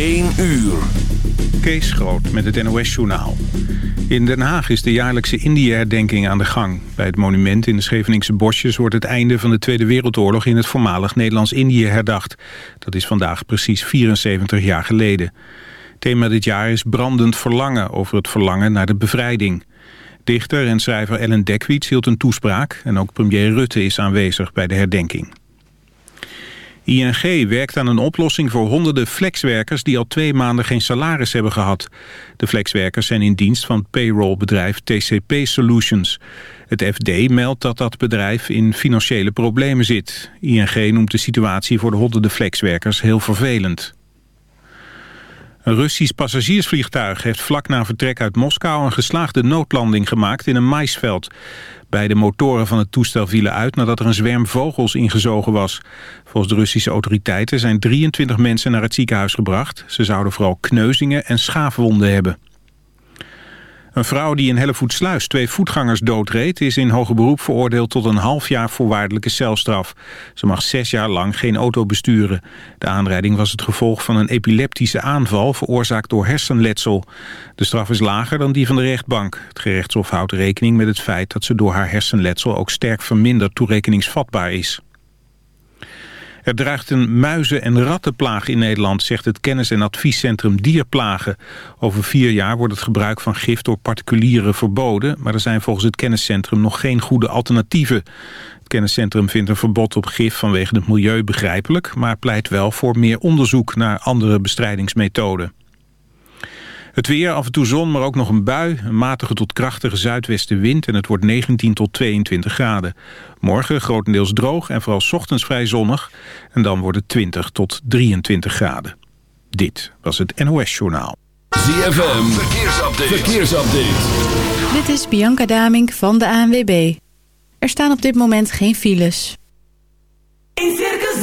1 uur. Kees Groot met het NOS-journaal. In Den Haag is de jaarlijkse Indië-herdenking aan de gang. Bij het monument in de Scheveningse bosjes wordt het einde van de Tweede Wereldoorlog in het voormalig Nederlands-Indië herdacht. Dat is vandaag precies 74 jaar geleden. Thema dit jaar is brandend verlangen over het verlangen naar de bevrijding. Dichter en schrijver Ellen Dekwits hield een toespraak en ook premier Rutte is aanwezig bij de herdenking. ING werkt aan een oplossing voor honderden flexwerkers die al twee maanden geen salaris hebben gehad. De flexwerkers zijn in dienst van payrollbedrijf TCP Solutions. Het FD meldt dat dat bedrijf in financiële problemen zit. ING noemt de situatie voor de honderden flexwerkers heel vervelend. Een Russisch passagiersvliegtuig heeft vlak na vertrek uit Moskou een geslaagde noodlanding gemaakt in een maisveld. Beide motoren van het toestel vielen uit nadat er een zwerm vogels ingezogen was. Volgens de Russische autoriteiten zijn 23 mensen naar het ziekenhuis gebracht. Ze zouden vooral kneuzingen en schaafwonden hebben. Een vrouw die in Hellevoetsluis twee voetgangers doodreed... is in hoger beroep veroordeeld tot een half jaar voorwaardelijke celstraf. Ze mag zes jaar lang geen auto besturen. De aanrijding was het gevolg van een epileptische aanval... veroorzaakt door hersenletsel. De straf is lager dan die van de rechtbank. Het gerechtshof houdt rekening met het feit... dat ze door haar hersenletsel ook sterk verminderd toerekeningsvatbaar is. Er dreigt een muizen- en rattenplaag in Nederland, zegt het kennis- en adviescentrum Dierplagen. Over vier jaar wordt het gebruik van gif door particulieren verboden, maar er zijn volgens het kenniscentrum nog geen goede alternatieven. Het kenniscentrum vindt een verbod op gif vanwege het milieu begrijpelijk, maar pleit wel voor meer onderzoek naar andere bestrijdingsmethoden. Het weer, af en toe zon, maar ook nog een bui. Een matige tot krachtige zuidwestenwind en het wordt 19 tot 22 graden. Morgen grotendeels droog en vooral ochtends vrij zonnig. En dan wordt het 20 tot 23 graden. Dit was het NOS Journaal. ZFM, verkeersupdate. verkeersupdate. Dit is Bianca Damink van de ANWB. Er staan op dit moment geen files. In Circus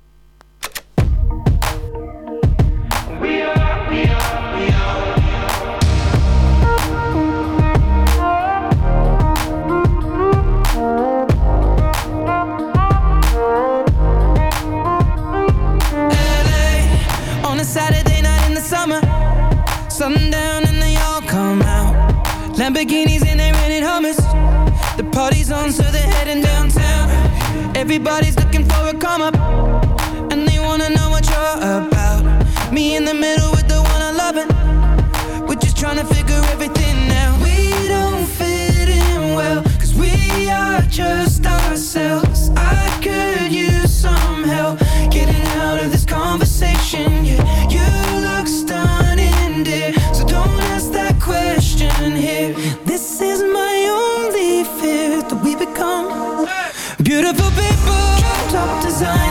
come down and they all come out. Lamborghinis and they're renting hummus. The party's on, so they're heading downtown. Everybody's looking for a come up, and they wanna know what you're about. Me in the middle with the one I love, we're just trying to figure everything out. We don't fit in well, cause we are just ourselves. I could use some help getting out of this conversation. Top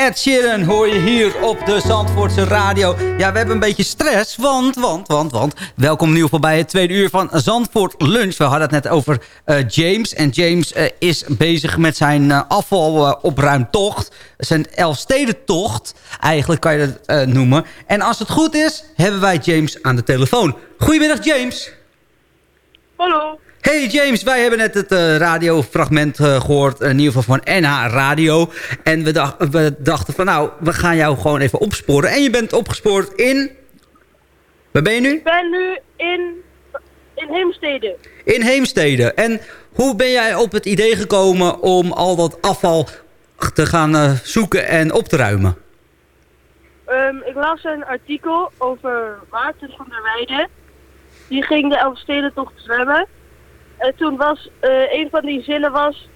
Ed Sheeran hoor je hier op de Zandvoortse radio. Ja, we hebben een beetje stress, want, want, want, want... Welkom nieuw voorbij het tweede uur van Zandvoort Lunch. We hadden het net over eh, James. En James eh, is bezig met zijn uh, afvalopruimtocht. zijn Elfstedentocht, eigenlijk kan je dat eh, noemen. En als het goed is, hebben wij James aan de telefoon. Goedemiddag, James. Hallo. Hey James, wij hebben net het eh, radiofragment eh, gehoord, in ieder geval van NH Radio. En we, dacht, we dachten van nou, we gaan jou gewoon even opsporen. En je bent opgespoord in... Waar ben je nu? Ik ben nu in, in Heemstede. In Heemstede. En hoe ben jij op het idee gekomen om al dat afval te gaan eh, zoeken en op te ruimen? Ehm, ik las een artikel over Maarten van der Weijden. Die ging de Elfstedentocht zwemmen. En toen was, eh, een van die zinnen was...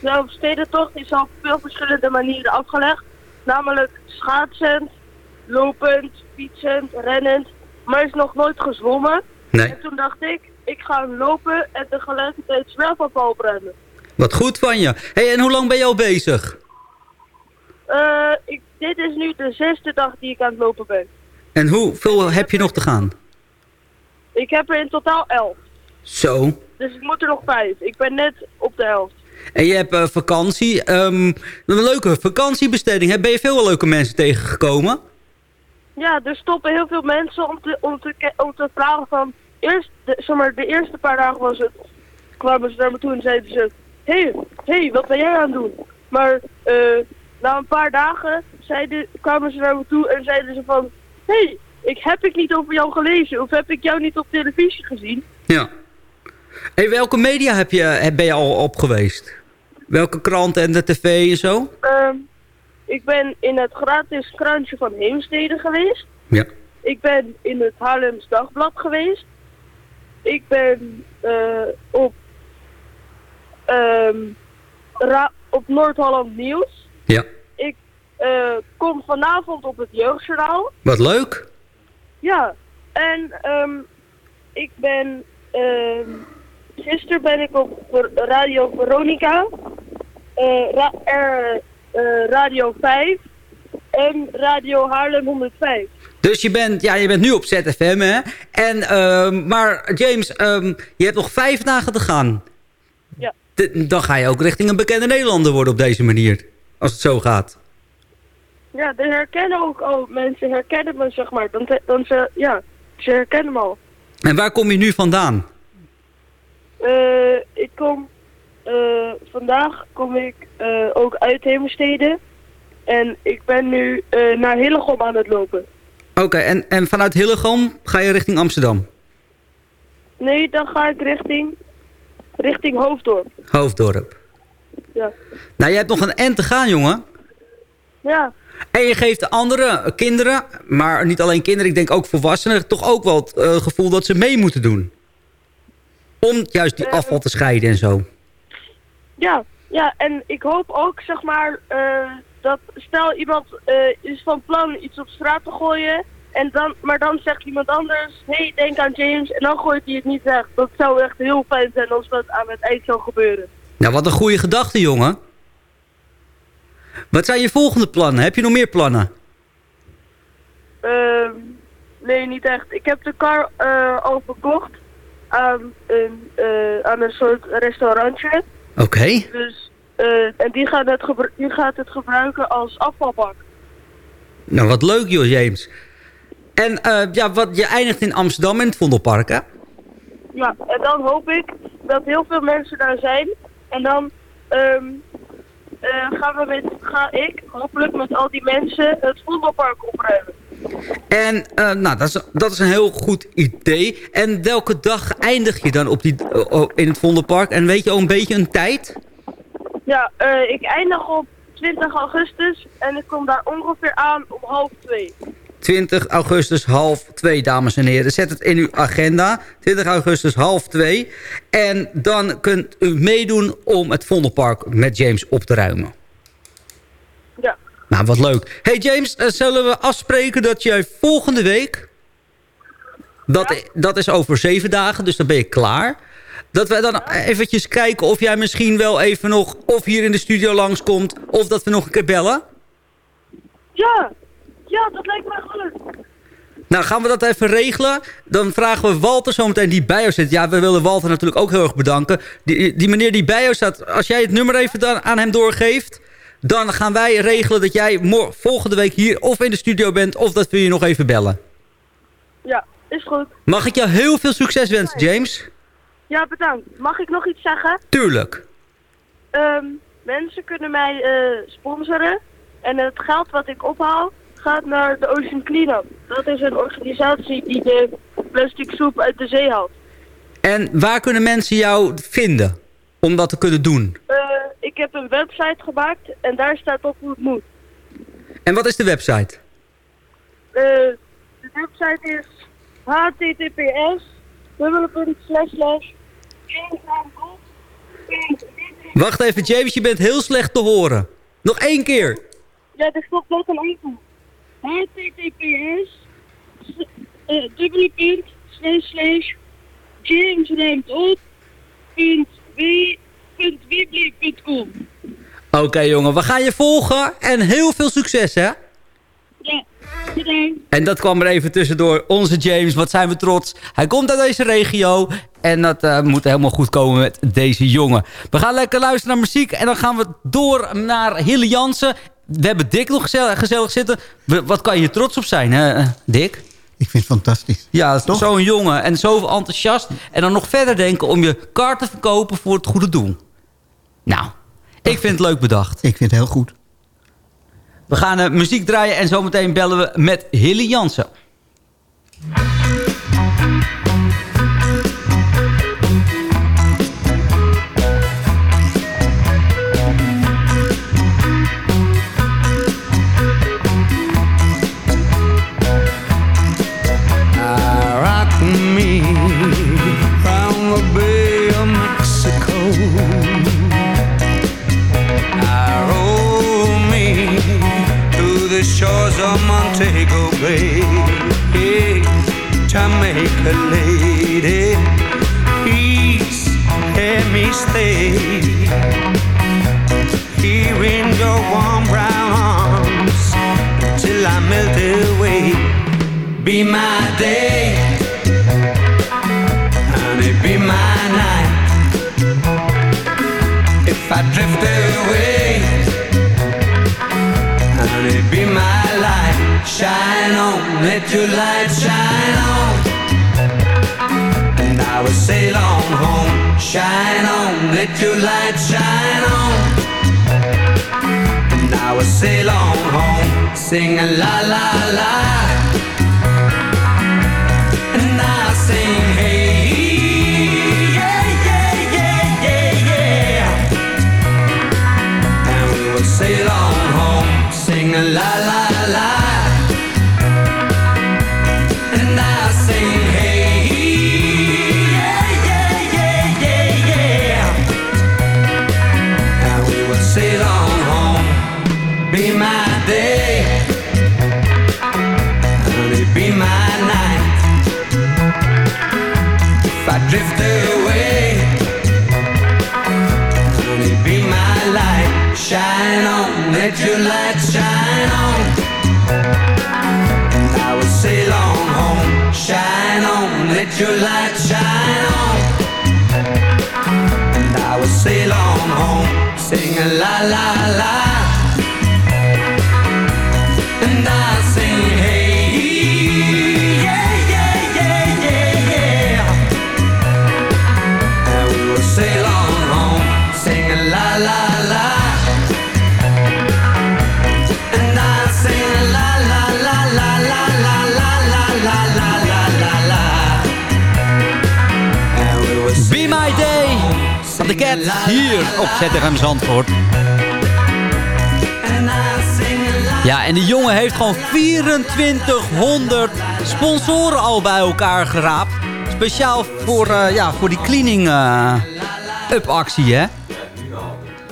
De Elfstedentocht is al op veel verschillende manieren afgelegd. Namelijk schaatsend, lopend, fietsend, rennend. Maar is nog nooit gezwommen. Nee. En toen dacht ik, ik ga lopen en tegelijkertijd zwerfafval opruimen. Wat goed van je. hey, en hoe lang ben je al bezig? Eh, ik, dit is nu de zesde dag die ik aan het lopen ben. En hoeveel heb je nog te gaan? Ik heb er in totaal elf. Zo. Dus ik moet er nog vijf. Ik ben net op de helft. En je hebt eh, vakantie. Ehm, een leuke vakantiebesteding. Hè? Ben je veel leuke mensen tegengekomen? Ja, er stoppen heel veel mensen om te, om te, ke- om te vragen van... Eerst, de, zeg maar, de eerste paar dagen was het... kwamen ze naar me toe en zeiden ze... Hé, hey, hey, wat ben jij aan het doen? Maar eh, na een paar dagen zeiden, kwamen ze naar me toe en zeiden ze van... Hé, hey, ik, heb ik niet over jou gelezen? Of heb ik jou niet op televisie gezien? Ja. Hey, welke media heb je, ben je al op geweest? Welke krant en de tv en zo? Ehm, ik ben in het gratis krantje van Heemstede geweest. Ja. Ik ben in het Haarlems Dagblad geweest. Ik ben eh, op, ehm, op Noord-Holland Nieuws. Ja. Ik eh, kom vanavond op het Jeugdjournaal. Wat leuk. Ja, en ehm, ik ben ehm, gisteren ben ik op Radio Veronica, eh, ra- eh, Radio 5 en Radio Haarlem 105. Dus je bent, ja, je bent nu op ZFM, hè? En, ehm, maar James, ehm, je hebt nog vijf dagen te gaan. Ja. De- dan ga je ook richting een bekende Nederlander worden op deze manier. Als het zo gaat. Ja, de herkennen ook al. Mensen herkennen me, zeg maar. Dan, dan ze, ja, ze herkennen me al. En waar kom je nu vandaan? Eh, ik kom, eh, vandaag kom ik eh, ook uit Heemstede. En ik ben nu naar Hillegom aan het lopen. Oké, en, en vanuit Hillegom ga je richting Amsterdam? Nee, dan ga ik richting, richting Hoofddorp. Hoofddorp. Ja. Nou, je hebt nog een end te gaan, jongen. Ja, En je geeft de andere kinderen, maar niet alleen kinderen, ik denk ook volwassenen, toch ook wel het gevoel dat ze mee moeten doen. Om juist die afval te scheiden en zo. ja, ja. En ik hoop ook, zeg maar, eh, dat stel iemand eh, is van plan iets op straat te gooien. En dan, maar dan zegt iemand anders, hey, denk aan James. En dan gooit hij het niet weg. Dat zou echt heel fijn zijn als dat aan het eind zou gebeuren. Nou, wat een goede gedachte, jongen. Wat zijn je volgende plannen? Heb je nog meer plannen? Ehm, nee, niet echt. Ik heb de eh, al verkocht aan een, eh, aan een soort restaurantje. Oké. Dus, eh, en die gaat, het die gaat het gebruiken als afvalbak. Nou, wat leuk, joh, James. En eh, ja, wat, je eindigt in Amsterdam in het Vondelpark, hè? Ja, en dan hoop ik dat heel veel mensen daar zijn. En dan ehm, eh, gaan we met, ga ik hopelijk met al die mensen het voetbalpark opruimen. En eh, nou, dat is, dat is een heel goed idee. En welke dag eindig je dan op die, eh, in het Vondelpark? En weet je al een beetje een tijd? Ja, eh, ik eindig op 20 augustus en ik kom daar ongeveer aan om half twee. 20 augustus half 2, dames en heren. Zet het in uw agenda. 20 augustus half 2. En dan kunt u meedoen om het Vondelpark met James op te ruimen. Nou, wat leuk. Hey James, eh, zullen we afspreken dat jij volgende week... Dat, dat is over zeven dagen, dus dan ben je klaar. Dat wij dan eventjes kijken of jij misschien wel even nog... of hier in de studio langskomt, of dat we nog een keer bellen. Ja, ja, dat lijkt me goed. Nou, gaan we dat even regelen. Dan vragen we Walter zometeen die bij jou zit. Ja, we willen Walter natuurlijk ook heel erg bedanken. Die, die meneer die bij jou staat, als jij het nummer even dan aan hem doorgeeft... dan gaan wij regelen dat jij volgende week hier of in de studio bent... of dat we je nog even bellen. Ja, is goed. Mag ik jou heel veel succes wensen, James? Ja, bedankt. Mag ik nog iets zeggen? Tuurlijk. Ehm, mensen kunnen mij eh, sponsoren. En het geld wat ik ophaal gaat naar de Ocean Cleanup. Dat is een organisatie die de plastic soep uit de zee haalt. En waar kunnen mensen jou vinden om dat te kunnen doen? Eh, heb een website gemaakt en daar staat op hoe het moet. En wat is de website? Eh, de website is https Wacht even, James, je bent heel slecht te horen. Nog één keer. Ja, dat klopt ook een enkel. https uh, dubbele punt slash slash James ruimt op punt w punt weebly punt com. Oké, jongen, we gaan je volgen en heel veel succes, hè? Ja, bedankt. En dat kwam er even tussendoor. Onze James, wat zijn we trots. Hij komt uit deze regio. En dat eh, moet helemaal goed komen met deze jongen. We gaan lekker luisteren naar muziek. En dan gaan we door naar Hille Jansen. We hebben Dick nog gezellig, gezellig zitten. Wat kan je trots op zijn, hè, Dick? Ik vind het fantastisch. Ja, zo'n jongen. En zoveel enthousiast. En dan nog verder denken om je kaart te verkopen voor het goede doel. Nou, ik vind het leuk bedacht. Ik vind het heel goed. We gaan eh, muziek draaien en zometeen bellen we met Hilly Jansen. The shores of Montego Bay. Eh, Jamaica lady, Please let me stay here in your warm brown arms till I melt away. Be my day, honey, be my night. If I drift away, let your light shine on. And I will sail on home. Shine on, let your light shine on. And I will sail on home. Sing a la la la. And your light shine on. And I will sail on home. Sing a la la la. And I sing hey. Yeah, yeah, yeah, yeah, yeah. And we will sail on Cats hier op ZFM Zandvoort. Ja, en die jongen heeft gewoon 2400 sponsoren al bij elkaar geraapt. Speciaal voor, eh, ja, voor die cleaning eh, up actie, hè?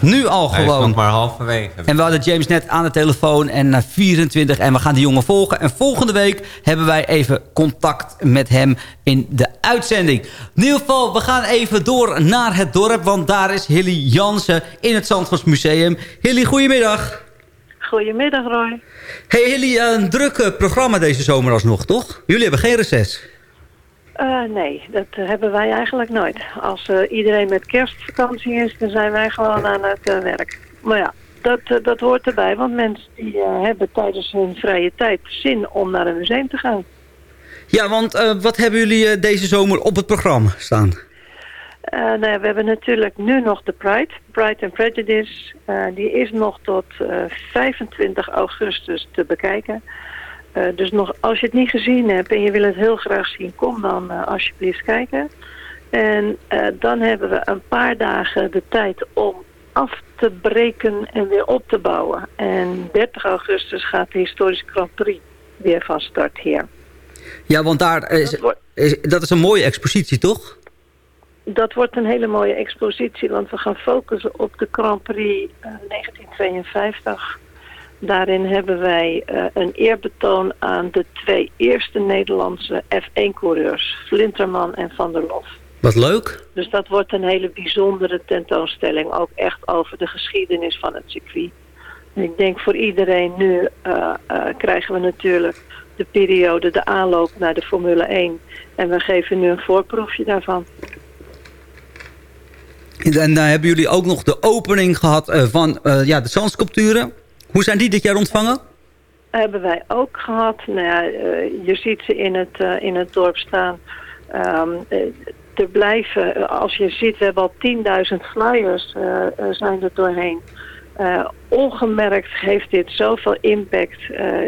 Nu al Hij is gewoon. nog maar halverwege. En we hadden James net aan de telefoon en na 24 en we gaan die jongen volgen. En volgende week hebben wij even contact met hem in de uitzending. In ieder geval, we gaan even door naar het dorp, want daar is Hilly Jansen in het Zandvoortsmuseum. Hilly, goedemiddag. Goedemiddag Roy. Hey Hilly, een druk eh, programma deze zomer alsnog, toch? Jullie hebben geen reces. Eh, nee, dat hebben wij eigenlijk nooit. Als eh, iedereen met kerstvakantie is, dan zijn wij gewoon aan het eh, werk. Maar ja, dat, dat hoort erbij, want mensen die hebben tijdens hun vrije tijd zin om naar een museum te gaan. Ja, want wat hebben jullie deze zomer op het programma staan? Nou ja, we hebben natuurlijk nu nog de Pride, Pride and Prejudice. Die is nog tot eh, 25 augustus te bekijken. Eh, dus nog, als je het niet gezien hebt en je wil het heel graag zien, kom dan eh, alsjeblieft kijken. En eh, dan hebben we een paar dagen de tijd om af te breken en weer op te bouwen. En 30 augustus gaat de historische Grand Prix weer van start hier. Ja, want daar is, is, dat is een mooie expositie, toch? Dat wordt een hele mooie expositie, want we gaan focussen op de Grand Prix eh, 1952. Daarin hebben wij eh, een eerbetoon aan de twee eerste Nederlandse F1-coureurs, Flinterman en Van der Lof. Wat leuk. Dus dat wordt een hele bijzondere tentoonstelling, ook echt over de geschiedenis van het circuit. En ik denk voor iedereen nu eh, eh, krijgen we natuurlijk de periode, de aanloop naar de Formule 1. En we geven nu een voorproefje daarvan. En daar hebben jullie ook nog de opening gehad eh, van ja, de zandsculpturen. Hoe zijn die dit jaar ontvangen? hebben wij ook gehad. Nou ja, eh, je ziet ze in het, eh, in het dorp staan. Ehm, eh, er blijven, als je ziet, we hebben al 10.000 flyers zijn er doorheen. Ongemerkt heeft dit zoveel impact.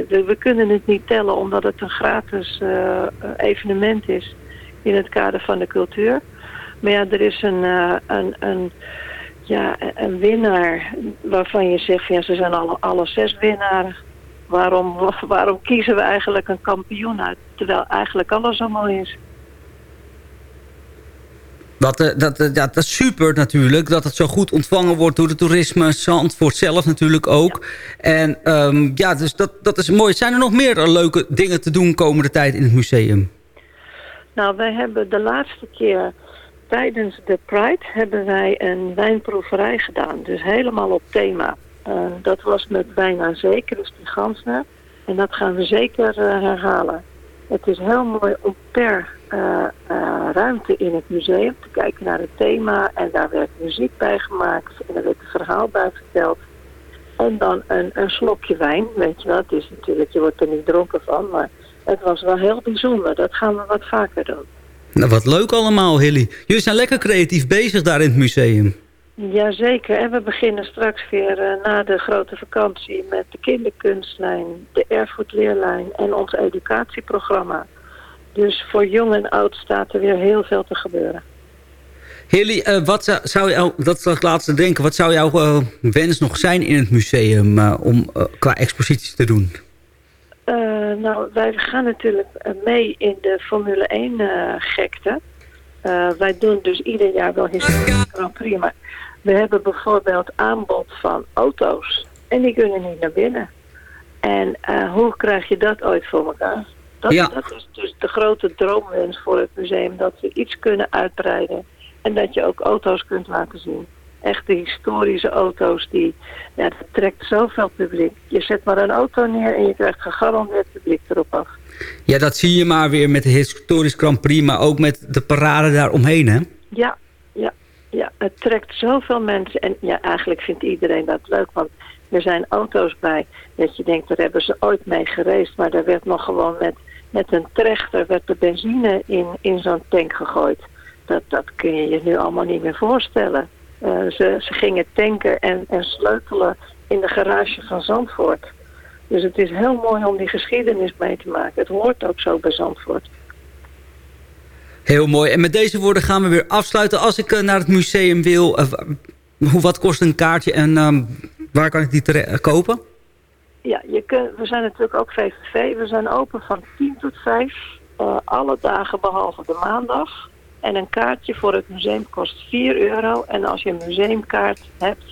We kunnen het niet tellen omdat het een gratis evenement is in het kader van de cultuur. Maar ja, er is een, een, een, ja, een winnaar waarvan je zegt, ja, ze zijn alle, alle zes winnaren. Waarom, waarom kiezen we eigenlijk een kampioen uit, terwijl eigenlijk alles zo mooi is? Dat, eh, dat, eh, dat, dat is super natuurlijk, dat het zo goed ontvangen wordt door de toerisme. Zandvoort zelf natuurlijk ook. En ehm, ja, dus dat, dat is mooi. Zijn er nog meer eh, leuke dingen te doen komende tijd in het museum? Nou, wij hebben de laatste keer tijdens de Pride hebben wij een wijnproeverij gedaan. Dus helemaal op thema. Uh, dat was met bijna zeker, dus die Gansner. En dat gaan we zeker uh, herhalen. Het is heel mooi om per uh, ruimte in het museum te kijken naar het thema. En daar werd muziek bij gemaakt. En er werd een verhaal bij verteld. En dan een, een slokje wijn, weet je wel. Het is natuurlijk, je wordt er niet dronken van. Maar het was wel heel bijzonder. Dat gaan we wat vaker doen. Nou, wat leuk allemaal, Hilly. Jullie zijn lekker creatief bezig daar in het museum. Jazeker. En we beginnen straks weer uh, na de grote vakantie met de kinderkunstlijn, de erfgoedleerlijn en ons educatieprogramma. Dus voor jong en oud staat er weer heel veel te gebeuren. Hilly, uh, wat zou, zou jou, dat laatste denken, wat zou jouw uh, wens nog zijn in het museum om qua exposities te doen? Nou, wij gaan natuurlijk mee in de Formule 1 gekte. wij doen dus ieder jaar wel historische Grand Prix, maar we hebben bijvoorbeeld aanbod van auto's en die kunnen niet naar binnen. En uh, hoe krijg je dat ooit voor elkaar? Dat, ja. dat is dus de grote droomwens voor het museum. Dat we iets kunnen uitbreiden. En dat je ook auto's kunt laten zien. Echte historische auto's. Die, ja, dat trekt zoveel publiek. Je zet maar een auto neer en je krijgt gegarandeerd publiek erop af. Ja, dat zie je maar weer met de historisch Grand Prix. Maar ook met de parade daaromheen, hè? Ja, ja. Ja, het trekt zoveel mensen. En ja, eigenlijk vindt iedereen dat leuk. Want er zijn auto's bij dat je denkt, daar hebben ze ooit mee gereisd. Maar er werd nog gewoon met, met een trechter werd de benzine in, in zo'n tank gegooid. Dat, dat kun je je nu allemaal niet meer voorstellen. Uh, ze, ze gingen tanken en, en sleutelen in de garage van Zandvoort. Dus het is heel mooi om die geschiedenis mee te maken. Het hoort ook zo bij Zandvoort. Heel mooi. En met deze woorden gaan we weer afsluiten. Als ik uh, naar het museum wil, uh, hoe, wat kost een kaartje en uh, waar kan ik die kopen? Ja, je kunt, we zijn natuurlijk ook VVV. We zijn open van 10 tot 5. alle dagen behalve de maandag. En een kaartje voor het museum kost 4 euro. En als je een museumkaart hebt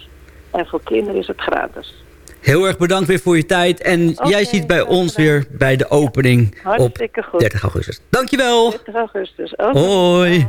en voor kinderen is het gratis. Heel erg bedankt weer voor je tijd. En okay, jij ziet bij ons weer bij de opening ja, op 30 augustus. Dankjewel. 30 augustus. Okay. Hoi.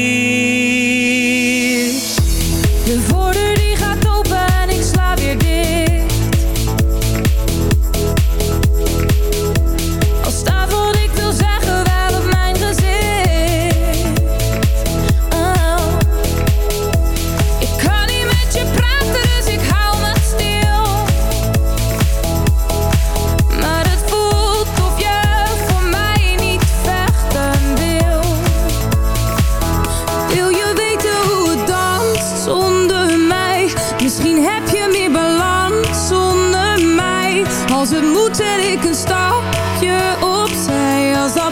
Moet zet ik een stapje opzij. Als dat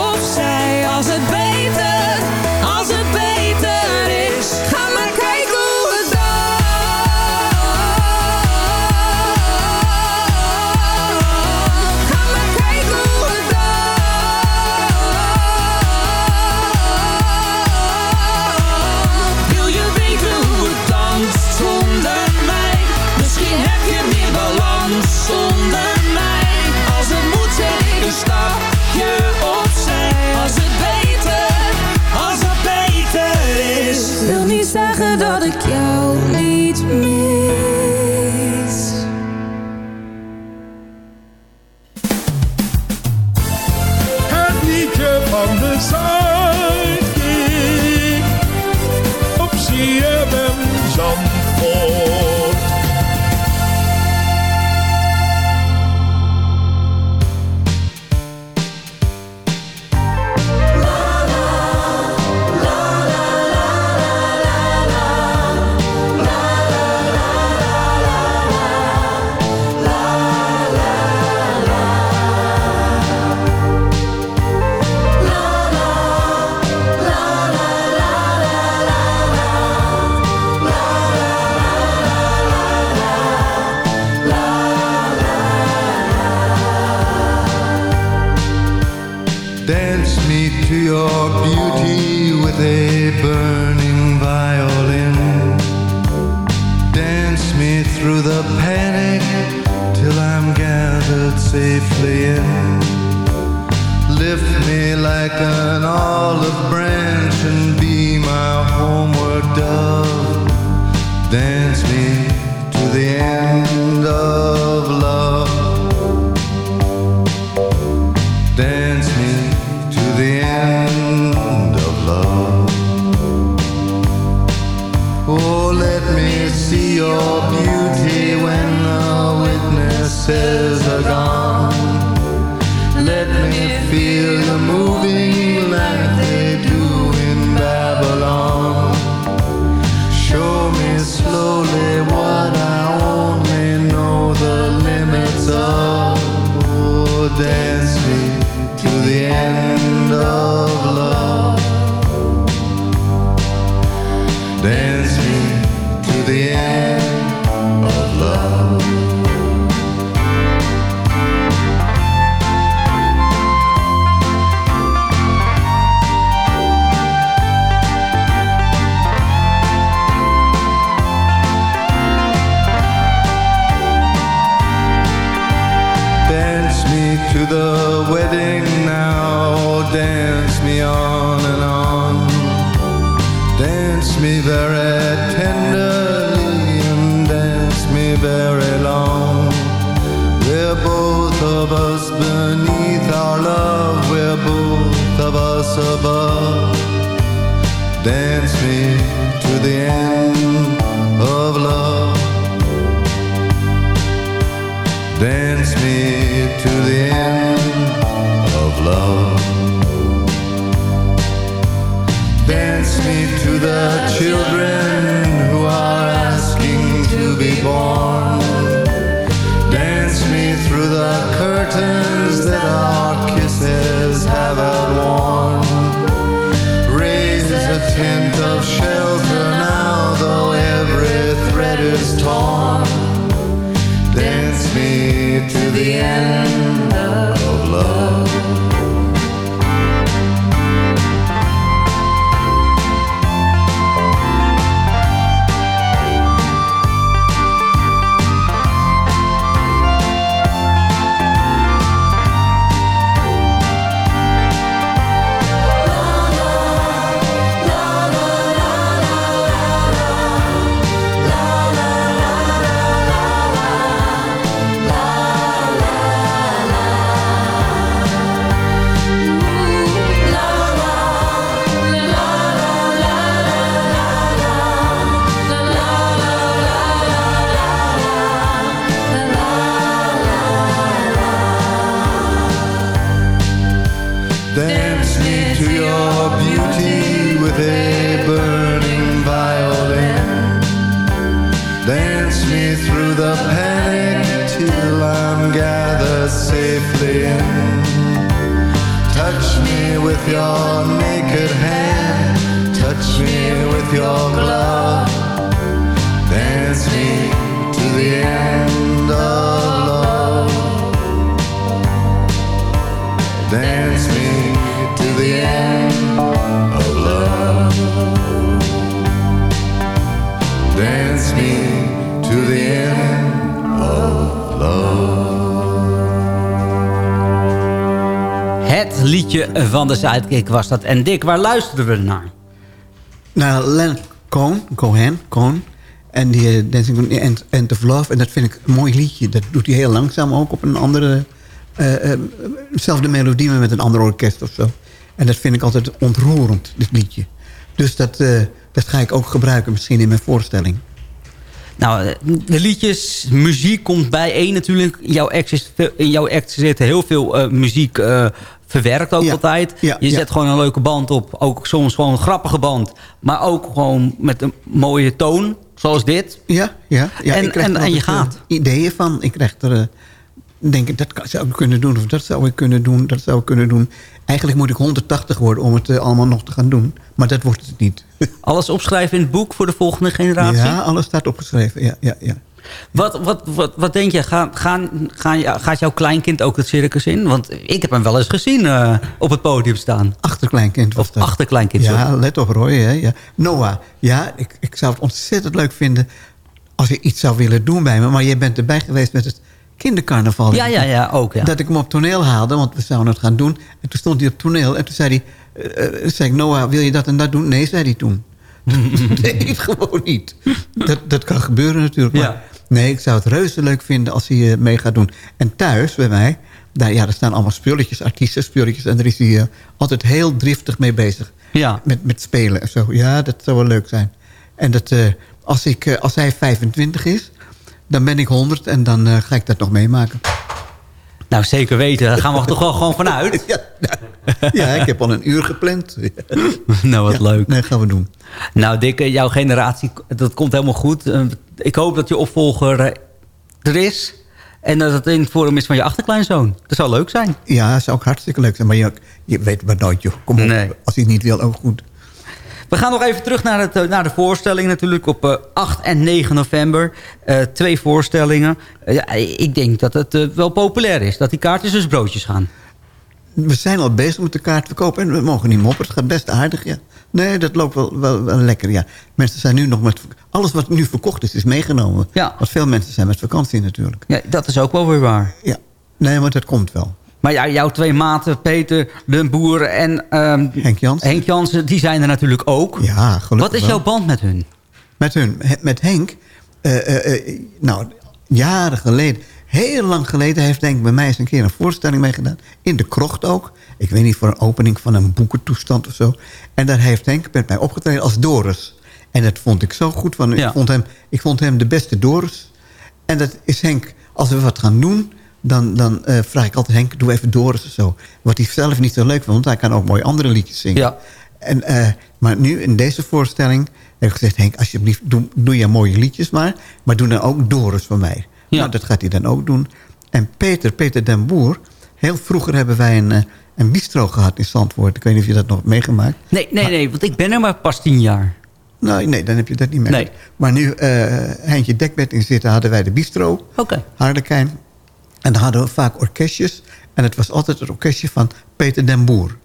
takes me to the end. De Sidekick was dat. En Dick, waar luisterden we naar? Nou, Len Cohen, Cohen, Cohen. En die Dancing on the End, End of Love. En dat vind ik een mooi liedje. Dat doet hij heel langzaam ook op een andere... eh, eh, zelfde melodie, maar met een ander orkest of zo. En dat vind ik altijd ontroerend, dit liedje. Dus dat, eh, dat ga ik ook gebruiken misschien in mijn voorstelling. Nou, de liedjes, muziek komt bijeen natuurlijk. In jouw act, is in jouw act zit heel veel muziek verwerkt ook altijd. ja, je zet gewoon een leuke band op. Ook soms gewoon een grappige band. Maar ook gewoon met een mooie toon, zoals dit. Ja, ja. ja En- ik krijg en- er en je altijd, eh, gaat. ideeën van. Ik krijg er... eh, denk ik, dat zou ik kunnen doen. Of dat zou ik kunnen doen. Dat zou ik kunnen doen. Eigenlijk moet ik 180 worden om het eh, allemaal nog te gaan doen. Maar dat wordt het niet. Alles opschrijven in het boek voor de volgende generatie? Ja, alles staat opgeschreven. Ja, ja, ja. Wat, wat, wat, wat denk je? Gaan, gaan, gaan, gaat jouw kleinkind ook het circus in? Want ik heb hem wel eens gezien eh, op het podium staan. Achterkleinkind was dat. Achterkleinkind, Ja, sorry. let op Roy. Hè? Ja. Noah, ja, ik, ik zou het ontzettend leuk vinden... als je iets zou willen doen bij me. Maar jij bent erbij geweest met het kindercarnaval. Ja, ja, ja, ook. Ja. Dat ik hem op toneel haalde, want we zouden het gaan doen. En toen stond hij op toneel en toen zei hij... eh, eh, zei ik, Noah, wil je dat en dat doen? Nee, zei hij toen. deed gewoon niet. Dat, dat kan gebeuren natuurlijk. Maar Ja. Nee, ik zou het reuze leuk vinden als hij eh, mee gaat doen. En thuis bij mij, daar, ja, daar staan allemaal spulletjes, artiestenspulletjes. En daar is hij eh, altijd heel driftig mee bezig. Ja. Met, met spelen en zo. Ja, dat zou wel leuk zijn. En dat, eh, als, ik, als hij 25 is, dan ben ik 100 en dan ga ik dat nog meemaken. Nou, zeker weten. Daar gaan we toch wel gewoon vanuit. Ja, ja, ik heb al een uur gepland. nou, wat leuk. Nee, gaan we doen. Nou, Dick, eh, jouw generatie, dat komt helemaal goed. Eh, Ik hoop dat je opvolger eh, er is. En dat het in het forum is van je achterkleinzoon. Dat zou leuk zijn. Ja, zou ook hartstikke leuk zijn. Maar je, je weet maar nooit, joh. Kom op. Nee. Als hij het niet wil, ook goed. We gaan nog even terug naar, het, eh, naar de voorstelling natuurlijk op eh, 8 en 9 november. Eh, twee voorstellingen. Eh, ja, ik denk dat het eh, wel populair is. Dat die kaartjes dus broodjes gaan. We zijn al bezig met de kaart verkopen. En we mogen niet moppen. Het gaat best aardig, ja. Nee, dat loopt wel, wel, wel lekker, ja. Mensen zijn nu nog met... Alles wat nu verkocht is, is meegenomen. Ja. Want veel mensen zijn met vakantie natuurlijk. Ja, dat is ook wel weer waar. Ja. Nee, maar dat komt wel. Maar ja, jouw twee maten, Peter, de Boer en ehm, Henk Jansen. Henk Jansen, die zijn er natuurlijk ook. Ja, gelukkig Wat is jouw band met hun? Met hun, met Henk. eh, eh, eh, nou, jaren geleden, heel lang geleden... heeft Henk bij mij eens een keer een voorstelling meegedaan. In de krocht ook. Ik weet niet, voor een opening van een boekentoestand of zo. En daar heeft Henk met mij opgetreden als Doris. En dat vond ik zo goed. Want Ja. ik, vond hem, ik vond hem de beste Doris. En dat is Henk, als we wat gaan doen... dan, dan eh, vraag ik altijd Henk, doe even Doris of zo. Wat hij zelf niet zo leuk vindt, want hij kan ook mooi andere liedjes zingen. Ja. En, eh, maar nu in deze voorstelling heb ik gezegd... Henk, alsjeblieft, doe, doe je mooie liedjes maar. Maar doe dan ook Doris voor mij. Ja. Nou, dat gaat hij dan ook doen. En Peter, Peter den Boer... Heel vroeger hebben wij een, eh, een bistro gehad in Zandvoort. Ik weet niet of je dat nog hebt meegemaakt. Nee, nee, nee, want ik ben er maar pas tien jaar. Nou, nee, dan heb je dat niet meer. Nee. Maar nu eh Heintje Dekbed in zitten, hadden wij de bistro. Oké. Harlekijn. En dan hadden we vaak orkestjes. En het was altijd het orkestje van Peter den Boer.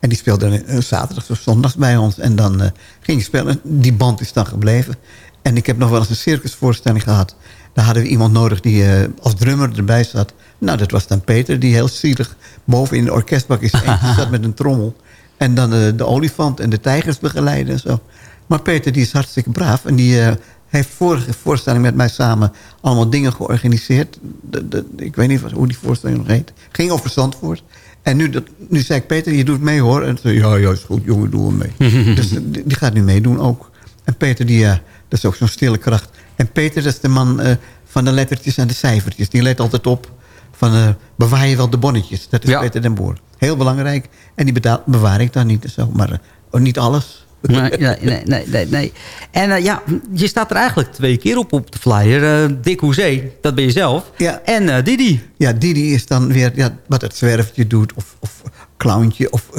En die speelde eh, zaterdags of zondags bij ons. En dan eh, ging je spelen. Die band is dan gebleven. En ik heb nog wel eens een circusvoorstelling gehad. Daar hadden we iemand nodig die eh, als drummer erbij zat. Nou, dat was dan Peter, die heel zielig boven in de orkestbak is. Eentje zat met een trommel. En dan de olifant en de tijgers begeleiden en zo. Maar Peter die is hartstikke braaf. En die eh, heeft vorige voorstelling met mij samen allemaal dingen georganiseerd. De, de, ik weet niet wat, hoe die voorstelling nog heet. Ging over Zandvoort. En nu, dat, nu zei ik, Peter, je doet mee hoor. En toen, ja, ja, is goed, jongen, doe hem mee. dus die, die gaat nu meedoen ook. En Peter, die, ja, dat is ook zo'n stille kracht. En Peter, dat is de man eh, van de lettertjes en de cijfertjes. Die let altijd op van, eh, bewaar je wel de bonnetjes. Dat is Ja. Peter den Boer. Heel belangrijk. En die bewaar ik dan niet zo. Maar eh, niet alles. Nee, nee, nee, nee, nee. En eh, ja, je staat er eigenlijk twee keer op op de flyer. Eh, Dick Hoezee, dat ben je zelf. Ja. En eh, Didi. Ja, Didi is dan weer ja, wat het zwerftje doet. Of, of clowntje. Of,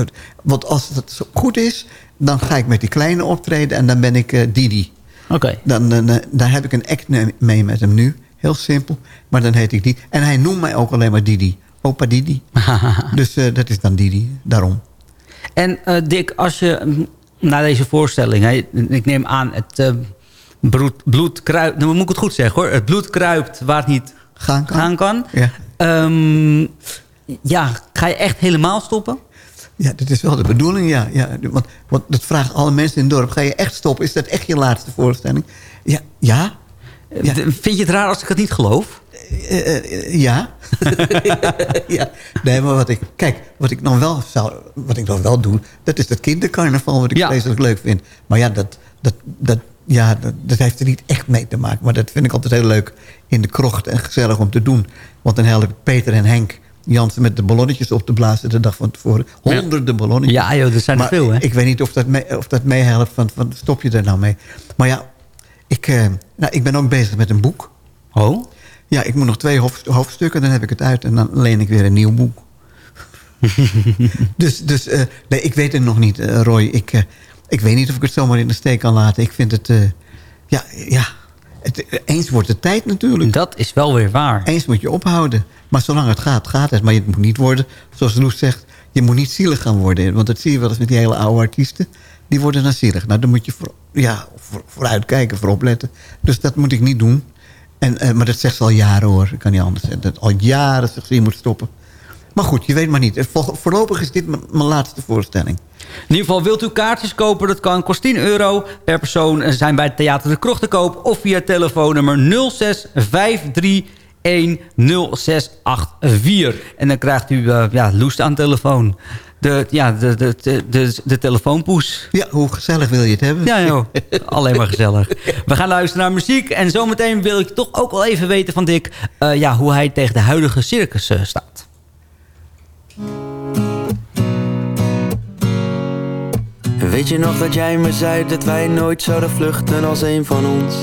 want als het goed is, dan ga ik met die kleine optreden. En dan ben ik Didi. Oké. Dan, dan, daar heb ik een act mee met hem nu. Heel simpel. Maar dan heet ik Didi. En hij noemt mij ook alleen maar Didi. Opa Didi. dus dat is dan Didi. Daarom. En Dick, als je mm, na deze voorstelling... Hè, ik neem aan, het eh, bloed, bloed kruipt... Nou, moet ik het goed zeggen hoor. Het bloed kruipt waar het niet gaan kan. Gaan kan. Ja. Ehm, ja, ga je echt helemaal stoppen? Ja, dat is wel de bedoeling, ja. ja want, want dat vragen alle mensen in het dorp. Ga je echt stoppen? Is dat echt je laatste voorstelling? Ja. Ja? Ja. Vind je het raar als ik het niet geloof? Eh, eh, ja. ja. Nee, maar wat ik... Kijk, wat ik dan wel zou... Wat ik dan wel doe... Dat is dat kindercarnaval wat ik vreselijk leuk vind. Maar ja, dat... dat, dat ja, dat, dat heeft er niet echt mee te maken. Maar dat vind ik altijd heel leuk in de krocht en gezellig om te doen. Want dan help ik Peter en Henk Jansen met de ballonnetjes op te blazen de dag van tevoren. Honderden ballonnetjes. Ja, joh, dat zijn er veel, hè? Ik weet niet of dat, mee, of dat meehelpt. Van, van, stop je er nou mee? Maar ja, ik, eh, nou, ik ben ook bezig met een boek. Oh? Ja, ik moet nog twee hoofd- hoofdstukken, dan heb ik het uit. En dan leen ik weer een nieuw boek. dus dus eh, nee, ik weet het nog niet, eh, Roy. Ik, eh, ik weet niet of ik het zomaar in de steek kan laten. Ik vind het... ja, ja. Het, eens wordt het tijd natuurlijk. Dat is wel weer waar. Eens moet je ophouden. Maar zolang het gaat, gaat het. Maar het moet niet worden, zoals Loes zegt... je moet niet zielig gaan worden. Want dat zie je wel eens met die hele oude artiesten. Die worden dan zielig. Nou, dan moet je voor, ja, voor, vooruit kijken, voor opletten. Dus dat moet ik niet doen. En, eh, maar dat zegt ze al jaren hoor. Ik kan niet anders. Dat al jaren zegt ze, je moet stoppen. Maar goed, je weet maar niet. Voor- Voorlopig is dit mijn laatste voorstelling. In ieder geval, wilt u kaartjes kopen? Dat kan, kost 10 euro per persoon. En zijn bij het Theater de Krocht te koop. Of via telefoonnummer 0653100684. En dan krijgt u eh, ja, Loest aan telefoon. De, ja, de, de, de, de, telefoonpoes. Ja, hoe gezellig wil je het hebben? Ja joh, alleen maar gezellig. We gaan luisteren naar muziek. En zometeen wil ik toch ook wel even weten van Dick... eh, ja, hoe hij tegen de huidige circus eh, staat. Weet je nog dat jij me zei dat wij nooit zouden vluchten als een van ons?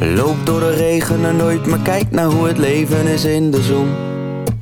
Loop door de regen en nooit, maar kijk naar hoe het leven is in de zon.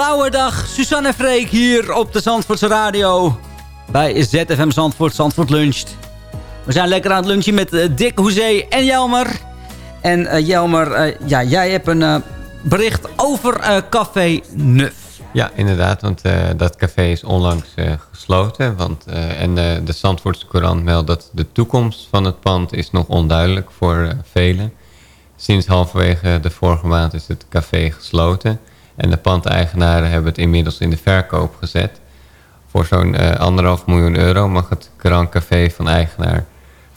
Blauwe dag, Suzanne Freek hier op de Zandvoortse Radio. Bij ZFM Zandvoort, Zandvoort Luncht. We zijn lekker aan het lunchen met eh, Dick Hoezee en Jelmer. En eh, Jelmer, eh, ja, jij hebt een bericht over Café Nuf. Ja, inderdaad, want dat café is onlangs gesloten. Want, en de Zandvoortse Courant meldt dat de toekomst van het pand is nog onduidelijk voor velen. Sinds halverwege de vorige maand is het café gesloten. En de pandeigenaren hebben het inmiddels in de verkoop gezet. Voor zo'n eh, anderhalf miljoen euro mag het Grand Café van eigenaar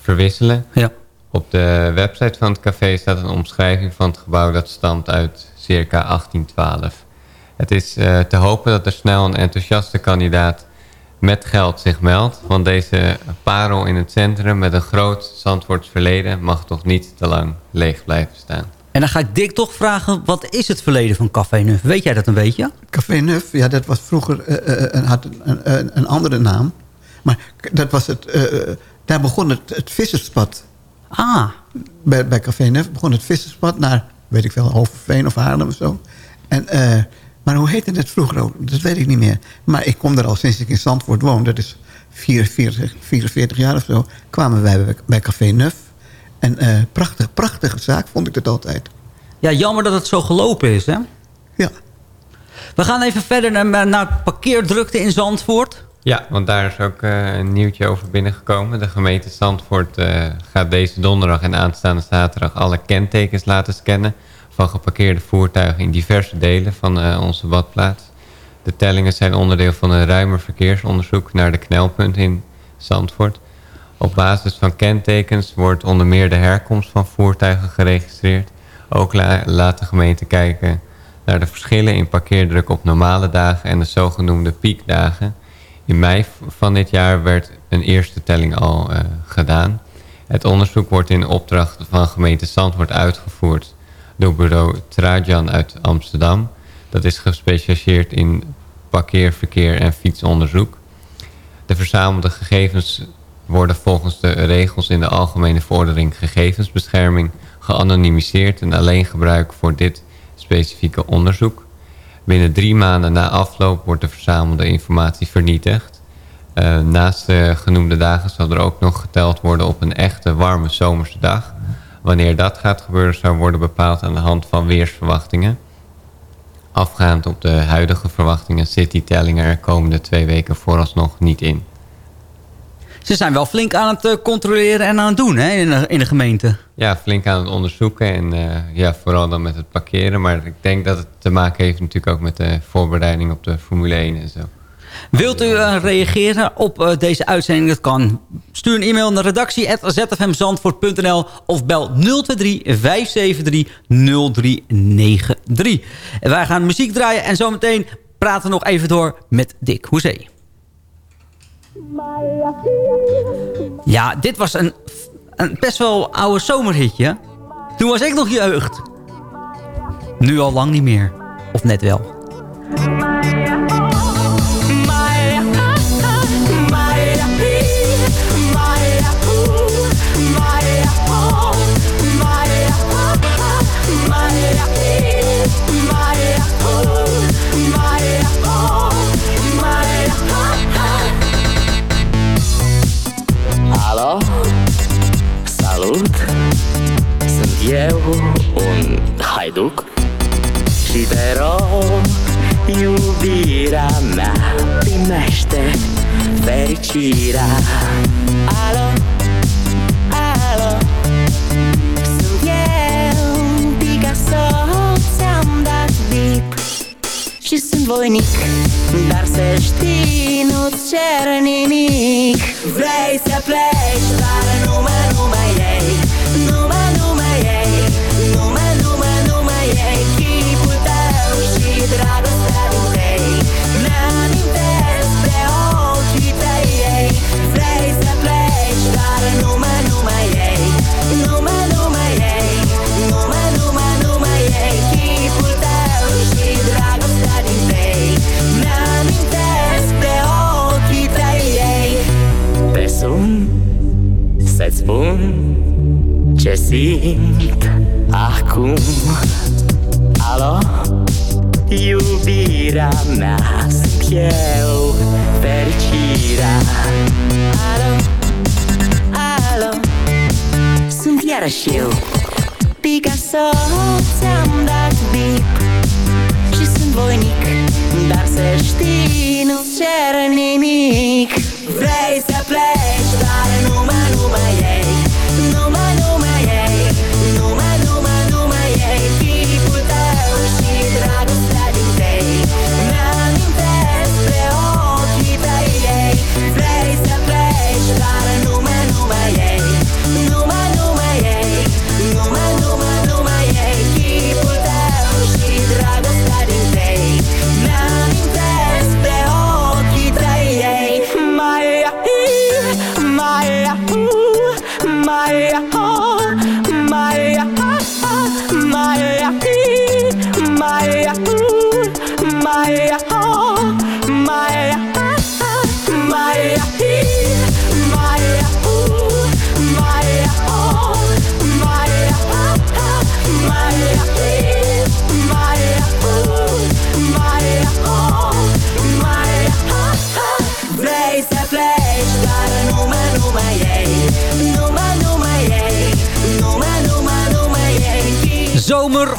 verwisselen. Ja. Op de website van het café staat een omschrijving van het gebouw dat stamt uit circa 1812. Het is eh, te hopen dat er snel een enthousiaste kandidaat met geld zich meldt. Want deze parel in het centrum met een groot Zandvoorts verleden mag toch niet te lang leeg blijven staan. En dan ga ik Dick toch vragen, wat is het verleden van Café Nuf? Weet jij dat een beetje? Café Nuf, ja, dat was vroeger eh, eh, een, had een, een, een andere naam. Maar dat was het, eh, eh, daar begon het, het visserspad. Ah. Bij, bij Café Nuf begon het visserspad naar, weet ik veel, Hoverveen of Haarlem of zo. En, eh, maar hoe heette het vroeger ook? Dat weet ik niet meer. Maar ik kom er al sinds ik in Zandvoort woon. Dat is 44, 44 jaar of zo. Kwamen wij bij, bij Café Nuf. En eh, prachtig, prachtige zaak vond ik het altijd. Ja, jammer dat het zo gelopen is, hè? Ja. We gaan even verder naar, naar parkeerdrukte in Zandvoort. Ja, want daar is ook eh, een nieuwtje over binnengekomen. De gemeente Zandvoort eh, gaat deze donderdag en aanstaande zaterdag alle kentekens laten scannen van geparkeerde voertuigen in diverse delen van eh, onze badplaats. De tellingen zijn onderdeel van een ruimer verkeersonderzoek naar de knelpunten in Zandvoort. Op basis van kentekens wordt onder meer de herkomst van voertuigen geregistreerd. Ook la- laat de gemeente kijken naar de verschillen in parkeerdruk op normale dagen en de zogenoemde piekdagen. In mei van dit jaar werd een eerste telling al eh, gedaan. Het onderzoek wordt in opdracht van gemeente Zandvoort uitgevoerd door bureau Trajan uit Amsterdam. Dat is gespecialiseerd in parkeerverkeer en fietsonderzoek. De verzamelde gegevens worden volgens de regels in de Algemene Verordening Gegevensbescherming geanonimiseerd en alleen gebruikt voor dit specifieke onderzoek. Binnen drie maanden na afloop wordt de verzamelde informatie vernietigd. Eh, naast de genoemde dagen zal er ook nog geteld worden op een echte warme zomerse dag. Wanneer dat gaat gebeuren zou worden bepaald aan de hand van weersverwachtingen. Afgaand op de huidige verwachtingen zit die telling er komende twee weken vooralsnog niet in. Ze zijn wel flink aan het eh, controleren en aan het doen hè, in, de, in de gemeente. Ja, flink aan het onderzoeken en eh, ja, vooral dan met het parkeren. Maar ik denk dat het te maken heeft natuurlijk ook met de voorbereiding op de Formule 1 en zo. Wilt u eh, reageren op deze uitzending? Dat kan. Stuur een e-mail naar redactie.zfmzandvoort.nl of bel 023 573 0393. En wij gaan muziek draaien en zometeen praten we nog even door met Dick Hoezee. Ja, dit was een, een best wel oude zomerhitje. Toen was ik nog jeugd. Nu al lang niet meer. Of net wel. Eu, un haiduc Și te rog, iubirea mea Primește fericirea Alo? Alo? Sunt eu, Picasso Ți-am dat bip și sunt voinic Dar să știi, nu-ți cer nimic Vrei să pleci, dar să-ți spun ce simt acum Alo? Iubirea mea sunt eu Fericirea Alo? Alo? sunt iarăși eu Picasso ți-am dat bip Și sunt voinic Dar să știi, nu-ți cer nimic Vrei să pleci,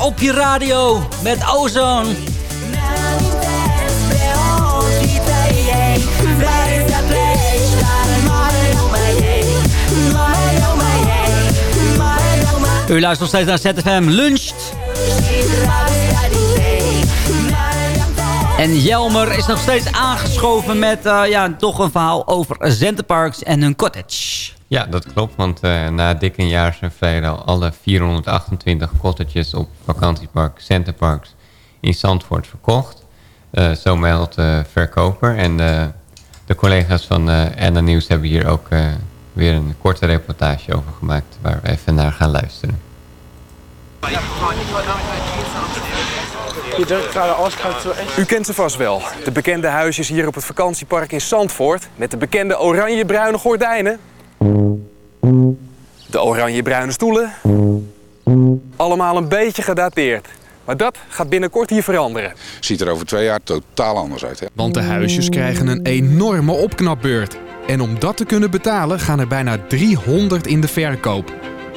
op je radio met Ozone. U luistert nog steeds naar ZFM Luncht. En Jelmer is nog steeds aangeschoven met uh, ja, toch een verhaal over Zenteparks en hun cottage. Ja, dat klopt, want uh, na dik een jaar zijn vrijwel alle 428 cottages op vakantiepark Centerparks in Zandvoort verkocht. Uh, zo meldt de verkoper. En de collega's van Anna Nieuws hebben hier ook weer een korte reportage over gemaakt waar we even naar gaan luisteren. U kent ze vast wel. De bekende huisjes hier op het vakantiepark in Zandvoort... met de bekende oranje-bruine gordijnen. De oranje-bruine stoelen. Allemaal een beetje gedateerd. Maar dat gaat binnenkort hier veranderen. Ziet er over twee jaar totaal anders uit. Hè? Want de huisjes krijgen een enorme opknapbeurt. En om dat te kunnen betalen gaan er bijna 300 in de verkoop.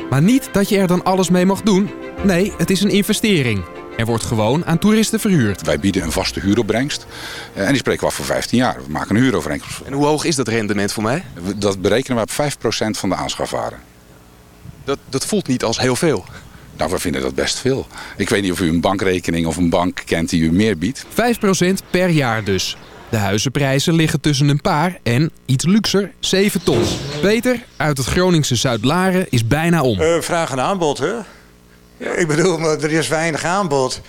Maar niet dat je er dan alles mee mag doen. Nee, het is een investering. Er wordt gewoon aan toeristen verhuurd. Wij bieden een vaste huuropbrengst. eh, En die spreken we af voor 15 jaar. We maken een huurovereenkomst. En hoe hoog is dat rendement voor mij? Dat berekenen we op 5% van de aanschafwaarde. Dat, dat voelt niet als heel veel. Nou, we vinden dat best veel. Ik weet niet of u een bankrekening of een bank kent die u meer biedt. 5% per jaar dus. De huizenprijzen liggen tussen een paar en, iets luxer, 7 ton. Peter uit het Groningse Zuid-Laren is bijna om. Eh, vraag en aanbod, hè? Ja, ik bedoel, maar er is weinig aanbod.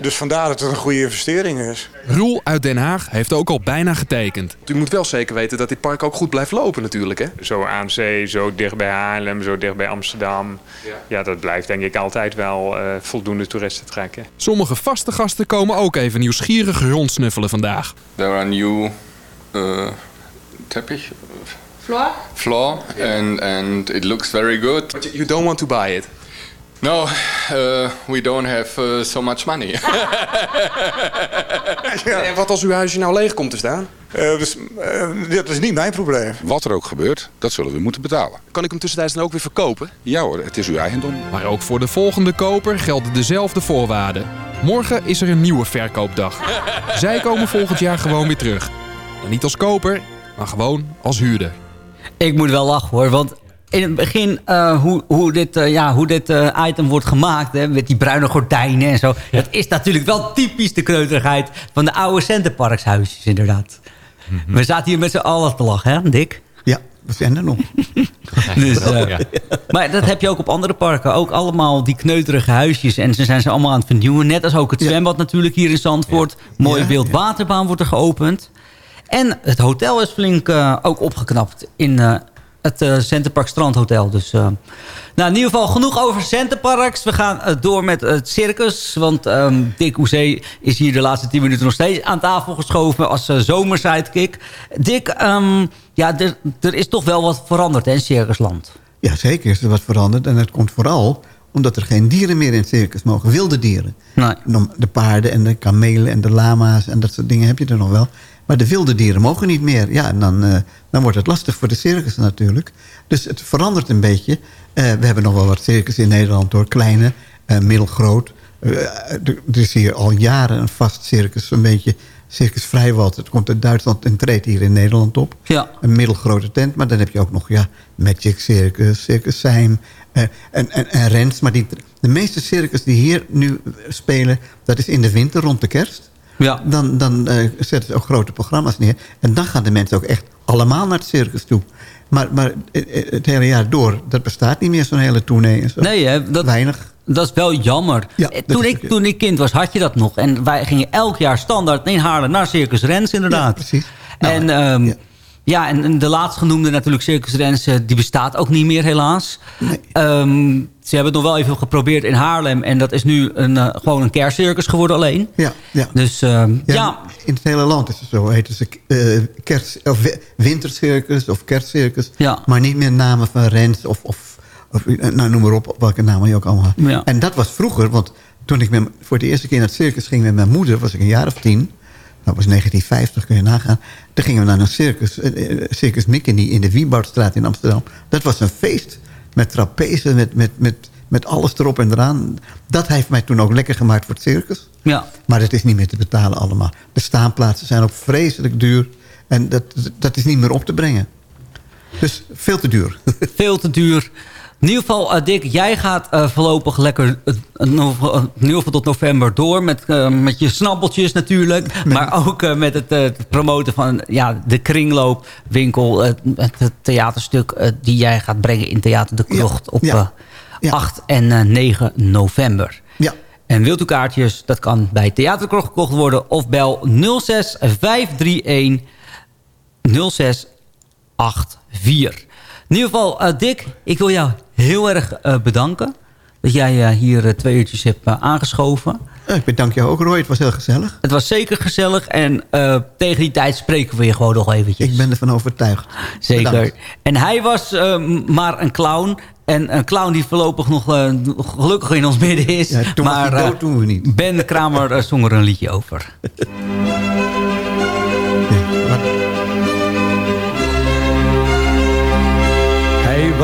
Dus vandaar dat het een goede investering is. Roel uit Den Haag heeft ook al bijna getekend. U moet wel zeker weten dat dit park ook goed blijft lopen natuurlijk, hè? Zo aan zee, zo dicht bij Haarlem, zo dicht bij Amsterdam. Ja, dat blijft denk ik altijd wel eh, voldoende toeristen trekken. Sommige vaste gasten komen ook even nieuwsgierig rondsnuffelen vandaag. There are new uh, teppich Floor? floor and and it looks very good. But you don't want to buy it. No, uh, we don't have uh, so much money. En wat als uw huisje nou leeg komt te staan? dus, dat is niet mijn probleem. Wat er ook gebeurt, dat zullen we moeten betalen. Kan ik hem tussentijds dan ook weer verkopen? Ja hoor, het is uw eigendom. Maar ook voor de volgende koper gelden dezelfde voorwaarden. Morgen is er een nieuwe verkoopdag. Zij komen volgend jaar gewoon weer terug. En niet als koper, maar gewoon als huurder. Ik moet wel lachen hoor, want in het begin uh, hoe, hoe dit, uh, ja, hoe dit uh, item wordt gemaakt... Hè, met die bruine gordijnen en zo... Ja. dat is natuurlijk wel typisch de kneuterigheid van de oude Centerparkshuisjes inderdaad. Mm -hmm. We zaten hier met z'n allen te lachen, hè Dick? Ja, we zijn er nog. dus, ja. Maar dat heb je ook op andere parken. Ook allemaal die kneuterige huisjes. En ze zijn ze allemaal aan het vernieuwen. Net als ook het zwembad natuurlijk hier in Zandvoort. Mooie wildwaterbaan wordt er geopend. En het hotel is flink ook opgeknapt in het uh, Centerpark Strandhotel. Dus, uh, nou, in ieder geval genoeg over Centerparks. We gaan uh, door met het circus. Want um, Dick Hoezee is hier de laatste 10 minuten nog steeds aan tafel geschoven als zomersidekick. Dick, um, ja, er is toch wel wat veranderd in Circusland. Ja, zeker is er wat veranderd. En het komt vooral Omdat er geen dieren meer in het circus mogen. Wilde dieren. Nee. De paarden en de kamelen en de lama's en dat soort dingen heb je er nog wel. Maar de wilde dieren mogen niet meer. Ja, en dan, eh, dan wordt het lastig voor de circus natuurlijk. Dus het verandert een beetje. Eh, we hebben nog wel wat circus in Nederland hoor. Kleine, eh, middelgroot. Er is hier al jaren een vast circus. Een beetje Circus Vrijwald. Het komt uit Duitsland en treedt hier in Nederland op. Ja. Een middelgrote tent. Maar dan heb je ook nog ja, Magic Circus, Circus Seim en, en, en Rens. Maar die, de meeste circus die hier nu spelen... dat is in de winter rond de kerst. Ja. Dan, dan eh, zetten ze ook grote programma's neer. En dan gaan de mensen ook echt allemaal naar het circus toe. Maar, maar eh, eh, het hele jaar door, dat bestaat niet meer zo'n hele tournee. En zo. Nee, hè, dat, Weinig. Dat is wel jammer. Ja, Eh, toen, ik, toen ik kind was, had je dat nog. En wij gingen elk jaar standaard in Haarlem naar Circus Rens, inderdaad. precies. en, ehm, ja. En, en de laatstgenoemde natuurlijk Circus Rens, eh, die bestaat ook niet meer helaas. Ehm, ze hebben het nog wel even geprobeerd in Haarlem. En dat is nu een, eh, gewoon een kerstcircus geworden alleen. Ja, ja. Dus ehm, ja, Ja, In het hele land is het zo. Heet ze eh, kerst, of wi- wintercircus of kerstcircus. Ja. Maar niet meer namen van Rens of, of, of nou, noem maar op welke namen je ook allemaal had. Ja. En dat was vroeger, want toen ik met, voor de eerste keer naar het circus ging met mijn moeder... was ik een jaar of tien. Dat was 1950, kun je nagaan. Toen gingen we naar een circus, eh, eh, Circus Mickey in de Wieboudstraat in Amsterdam. Dat was een feest met trapeze, met, met, met, met alles erop en eraan. Dat heeft mij toen ook lekker gemaakt voor het circus. ja. Maar het is niet meer te betalen allemaal. De staanplaatsen zijn ook vreselijk duur. En dat, dat is niet meer op te brengen. Dus veel te duur. veel te duur. In ieder geval, eh, Dick, jij gaat eh, voorlopig lekker eh, no- in ieder geval tot november door. Met, met je snabbeltjes natuurlijk. Maar ook met het, promoten van ja, de kringloopwinkel. het, theaterstuk die jij gaat brengen in Theater de Krocht op ja, eh, 8 en eh, 9 november. Ja. En wilt u kaartjes, dat kan bij Theater de Krocht gekocht worden. Of bel 06 531 0684. In ieder geval, eh, Dick, ik wil jou heel erg eh, bedanken. Dat jij eh, hier twee uurtjes hebt aangeschoven. Ik bedank jou ook, Roy. Het was heel gezellig. Het was zeker gezellig. En tegen die tijd spreken we je gewoon nog eventjes. Ik ben ervan overtuigd. Zeker. Bedankt. En hij was maar een clown. En een clown die voorlopig nog gelukkig in ons midden is. Ja, maar dood, toen we niet. Ben Kramer zong er een liedje over.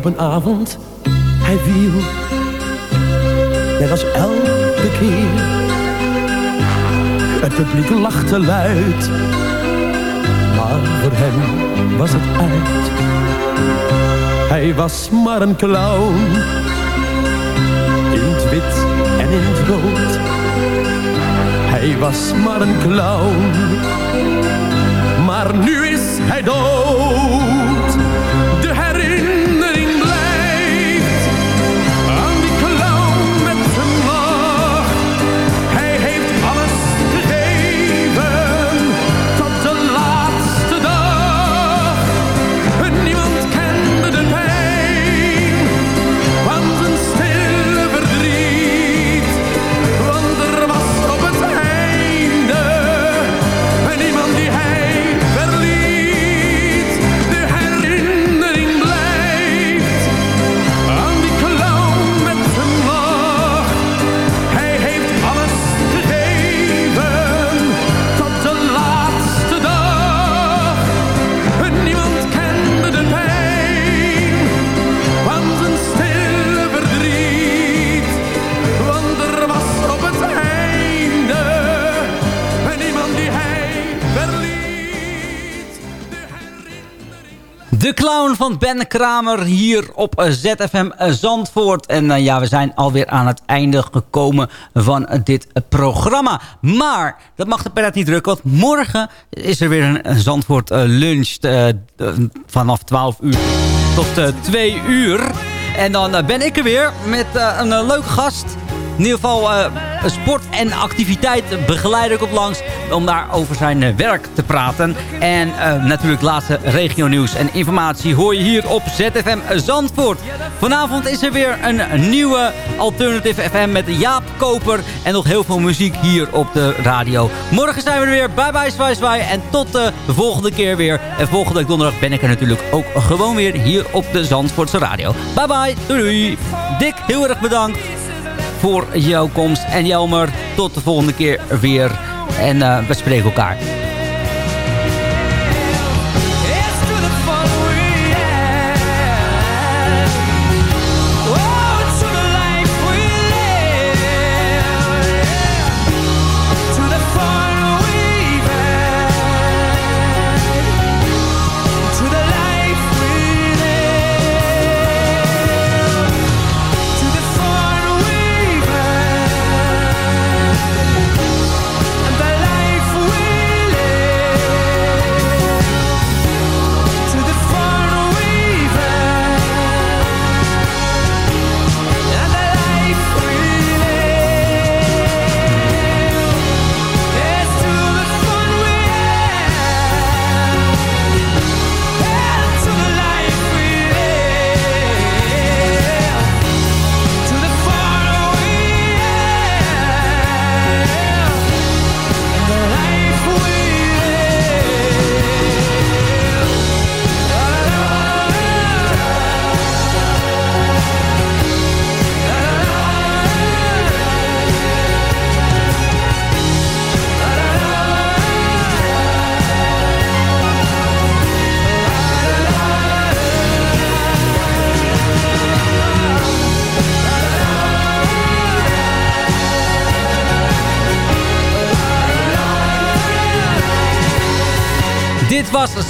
Op een avond, hij viel, net als elke keer. Het publiek lachte luid, maar voor hem was het uit. Hij was maar een clown, in het wit en in het rood. Hij was maar een clown, maar nu is hij dood. Ben Kramer hier op eh, ZFM Zandvoort. En eh, ja, we zijn alweer aan het einde gekomen van eh, dit eh, programma. Maar dat mag de pret niet drukken, want morgen is er weer een eh, Zandvoort eh, lunch eh, eh, vanaf 12 uur tot eh, 2 uur. En dan eh, ben ik er weer met eh, een eh, leuke gast. In ieder geval eh, sport en activiteit begeleider komt langs om daar over zijn eh, werk te praten. En eh, natuurlijk laatste regionieuws en informatie hoor je hier op ZFM Zandvoort. Vanavond is er weer een nieuwe Alternative FM met Jaap Koper en nog heel veel muziek hier op de radio. Morgen zijn we er weer. Bye bye, zwaai. En tot de volgende keer weer. En volgende donderdag ben ik er natuurlijk ook gewoon weer hier op de Zandvoortse radio. Bye bye. Doei doei. Dick, heel erg bedankt voor jouw komst. En Jelmer, tot de volgende keer weer. En eh, we spreken elkaar.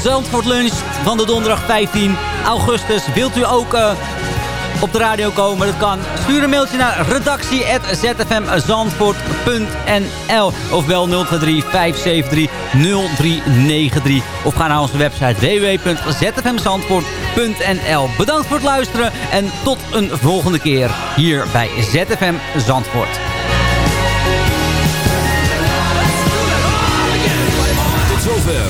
Zandvoort Lunch van de donderdag 15 augustus. Wilt u ook eh, op de radio komen? Dat kan. Stuur een mailtje naar redactie.zfmzandvoort.nl of bel 023 573 0393 of ga naar onze website www.zfmzandvoort.nl Bedankt voor het luisteren en tot een volgende keer hier bij ZFM Zandvoort.